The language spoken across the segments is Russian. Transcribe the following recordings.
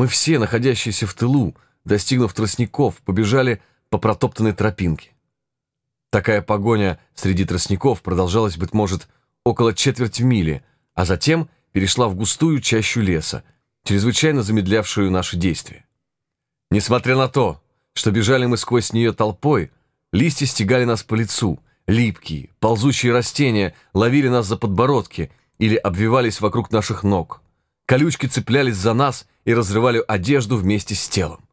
Мы все, находящиеся в тылу, достигнув тростников, побежали по протоптанной тропинке. Такая погоня среди тростников продолжалась, быть может, около четверти мили, а затем перешла в густую чащу леса, чрезвычайно замедлявшую наши действия. Несмотря на то, что бежали мы сквозь нее толпой, листья стегали нас по лицу, липкие, ползущие растения ловили нас за подбородки или обвивались вокруг наших ног. Колючки цеплялись за нас и разрывали одежду вместе с телом.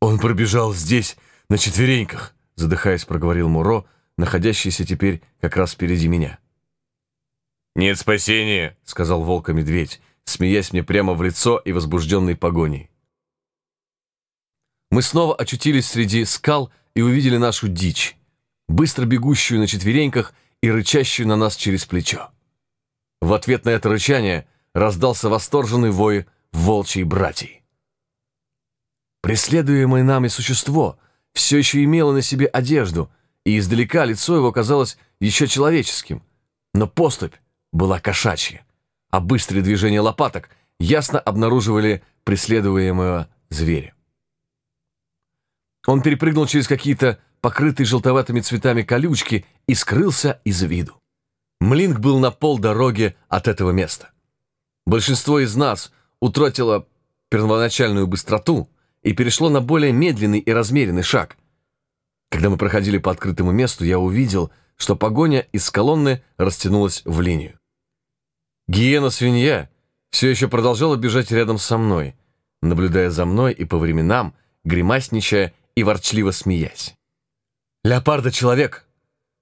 «Он пробежал здесь на четвереньках», задыхаясь, проговорил Муро, находящийся теперь как раз впереди меня. «Нет спасения», — сказал волк-медведь, смеясь мне прямо в лицо и возбужденной погоней. Мы снова очутились среди скал и увидели нашу дичь, быстро бегущую на четвереньках и рычащую на нас через плечо. В ответ на это рычание раздался восторженный вой волчьей братьей. Преследуемое нами существо все еще имело на себе одежду, и издалека лицо его казалось еще человеческим, но поступь была кошачья, а быстрые движения лопаток ясно обнаруживали преследуемого зверя. Он перепрыгнул через какие-то покрытые желтоватыми цветами колючки и скрылся из виду. Млинг был на полдороге от этого места. Большинство из нас утратило первоначальную быстроту и перешло на более медленный и размеренный шаг. Когда мы проходили по открытому месту, я увидел, что погоня из колонны растянулась в линию. Гиена-свинья все еще продолжала бежать рядом со мной, наблюдая за мной и по временам, гримасничая и ворчливо смеясь. Леопарда-человек,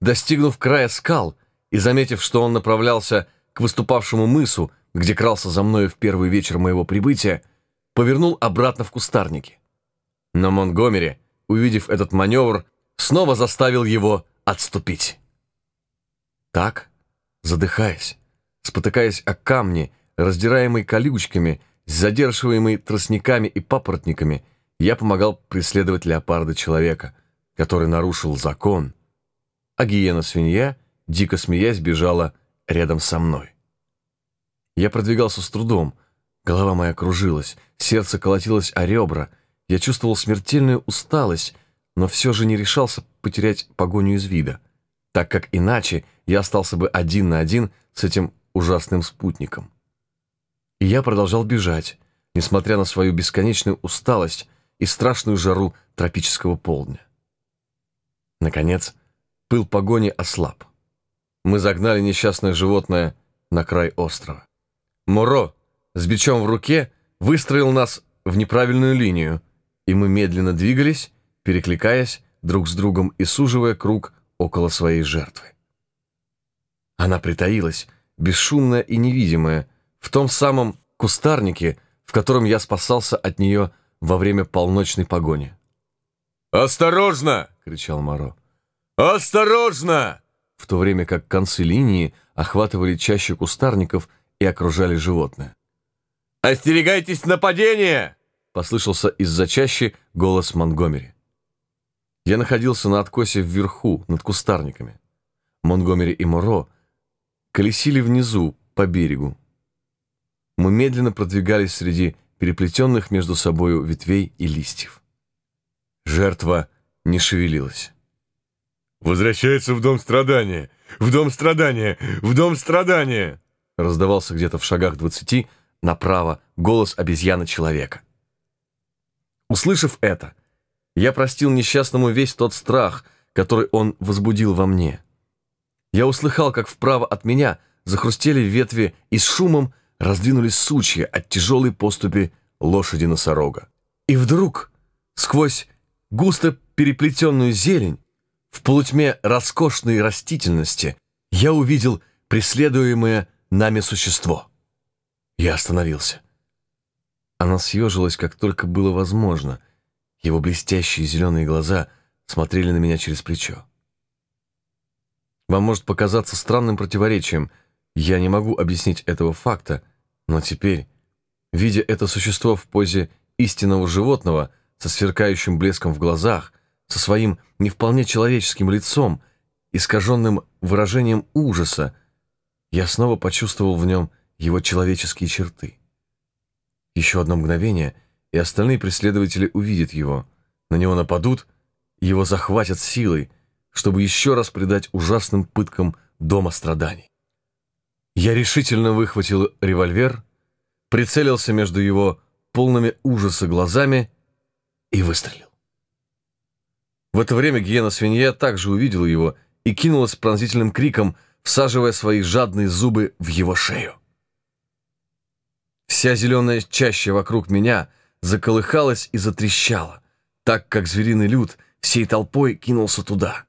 достигнув края скал и заметив, что он направлялся к выступавшему мысу, где крался за мною в первый вечер моего прибытия, повернул обратно в кустарники. Но Монтгомери, увидев этот маневр, снова заставил его отступить. Так, задыхаясь, спотыкаясь о камни, раздираемый колючками, задерживаемый тростниками и папоротниками, я помогал преследовать леопарда-человека, который нарушил закон, а гиена-свинья, дико смеясь, бежала рядом со мной. Я продвигался с трудом, голова моя кружилась, сердце колотилось о ребра, я чувствовал смертельную усталость, но все же не решался потерять погоню из вида, так как иначе я остался бы один на один с этим ужасным спутником. И я продолжал бежать, несмотря на свою бесконечную усталость и страшную жару тропического полдня. Наконец, пыл погони ослаб. Мы загнали несчастное животное на край острова. Муро с бичом в руке выстроил нас в неправильную линию, и мы медленно двигались, перекликаясь друг с другом и суживая круг около своей жертвы. Она притаилась, бесшумная и невидимая, в том самом кустарнике, в котором я спасался от нее во время полночной погони. «Осторожно!» — кричал Моро. «Осторожно!» В то время как концы линии охватывали чаще кустарников и окружали животное. «Остерегайтесь нападения!» — послышался из-за чащи голос Монгомери. Я находился на откосе вверху, над кустарниками. Монгомери и Моро колесили внизу, по берегу. Мы медленно продвигались среди переплетенных между собою ветвей и листьев. Жертва не шевелилась. «Возвращается в дом страдания! В дом страдания! В дом страдания!» Раздавался где-то в шагах двадцати направо голос обезьяны-человека. Услышав это, я простил несчастному весь тот страх, который он возбудил во мне. Я услыхал, как вправо от меня захрустели ветви и с шумом раздвинулись сучья от тяжелой поступи лошади-носорога. И вдруг, сквозь густо переплетенную зелень, в полутьме роскошной растительности, я увидел преследуемое нами существо. Я остановился. Она съежилась, как только было возможно. Его блестящие зеленые глаза смотрели на меня через плечо. Вам может показаться странным противоречием. Я не могу объяснить этого факта, но теперь, видя это существо в позе истинного животного, со сверкающим блеском в глазах, со своим не вполне человеческим лицом, искаженным выражением ужаса, я снова почувствовал в нем его человеческие черты. Еще одно мгновение, и остальные преследователи увидят его. На него нападут, его захватят силой, чтобы еще раз предать ужасным пыткам дома страданий. Я решительно выхватил револьвер, прицелился между его полными ужаса глазами и выстрелил. В это время гиена-свинья также увидела его и кинулась пронзительным криком, всаживая свои жадные зубы в его шею. Вся зеленая чаща вокруг меня заколыхалась и затрещала, так как звериный люд всей толпой кинулся туда.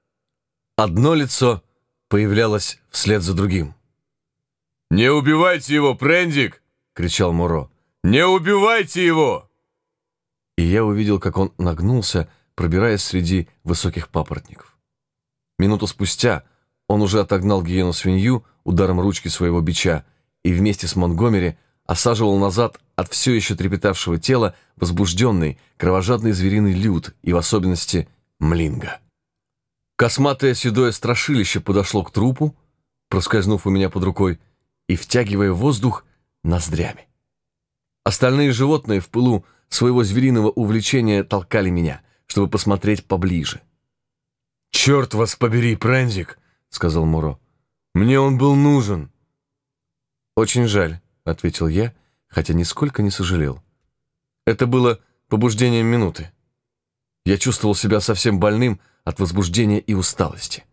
Одно лицо появлялось вслед за другим. «Не убивайте его, Прендик!» — кричал Муро. «Не убивайте его!» И я увидел, как он нагнулся, пробираясь среди высоких папоротников. Минуту спустя он уже отогнал гиену-свинью ударом ручки своего бича и вместе с Монтгомери осаживал назад от все еще трепетавшего тела возбужденный, кровожадный звериный люд и в особенности млинга. Косматое седое страшилище подошло к трупу, проскользнув у меня под рукой, и втягивая воздух ноздрями. Остальные животные в пылу своего звериного увлечения толкали меня, чтобы посмотреть поближе. «Черт вас побери, Прензик!» — сказал Муро. «Мне он был нужен». «Очень жаль», — ответил я, хотя нисколько не сожалел. Это было побуждением минуты. Я чувствовал себя совсем больным от возбуждения и усталости.